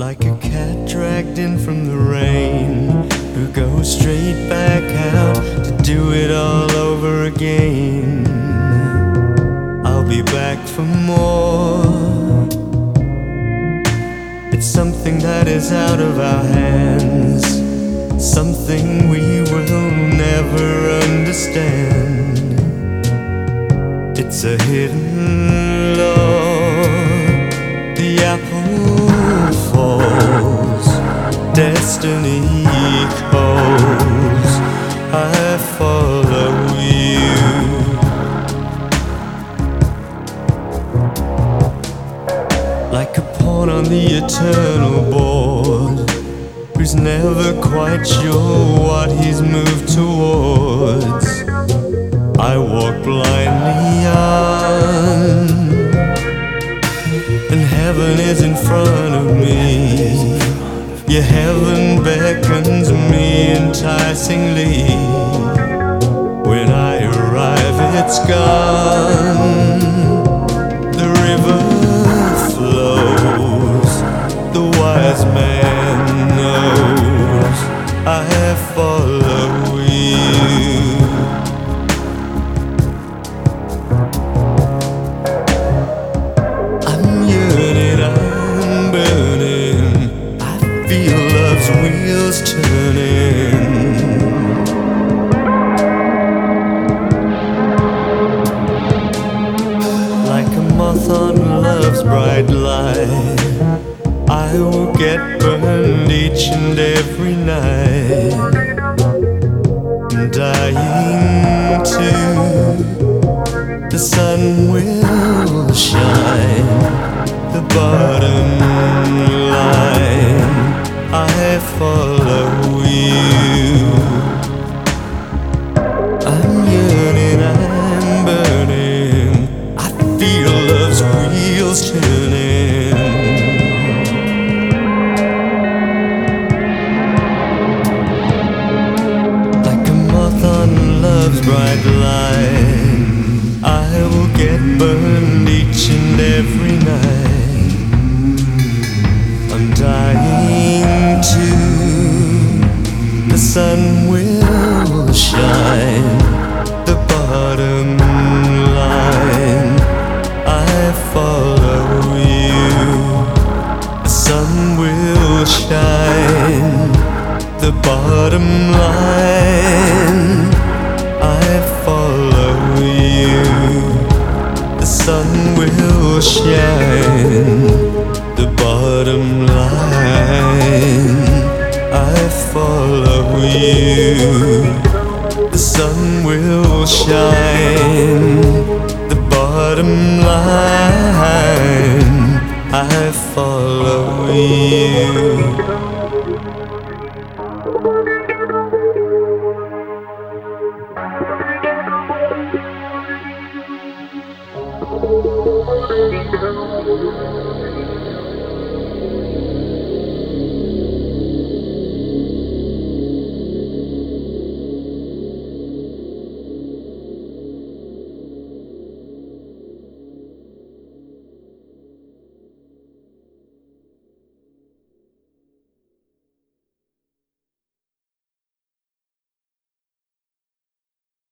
Like a cat dragged in from the rain, who goes straight back out to do it all over again. I'll be back for more. It's something that is out of our hands, something we will never understand. It's a hidden law. Destiny calls. I follow you. Like a pawn on the eternal board, who's never quite sure what he's moved towards. I walk blindly on and heaven is in front of me. Yeah, heaven beckons me enticingly. When I arrive, it's gone. The river turning. Like a moth on love's bright light, I will get burned each and every night. Dying to the sun will shine. The bottom line, I follow you. I'm yearning, I'm burning. I feel love's wheels turning. Like a moth on love's bright line, I will get burned each and every sun will shine. The bottom line, I follow you. The sun will shine. The bottom line, line, I follow you.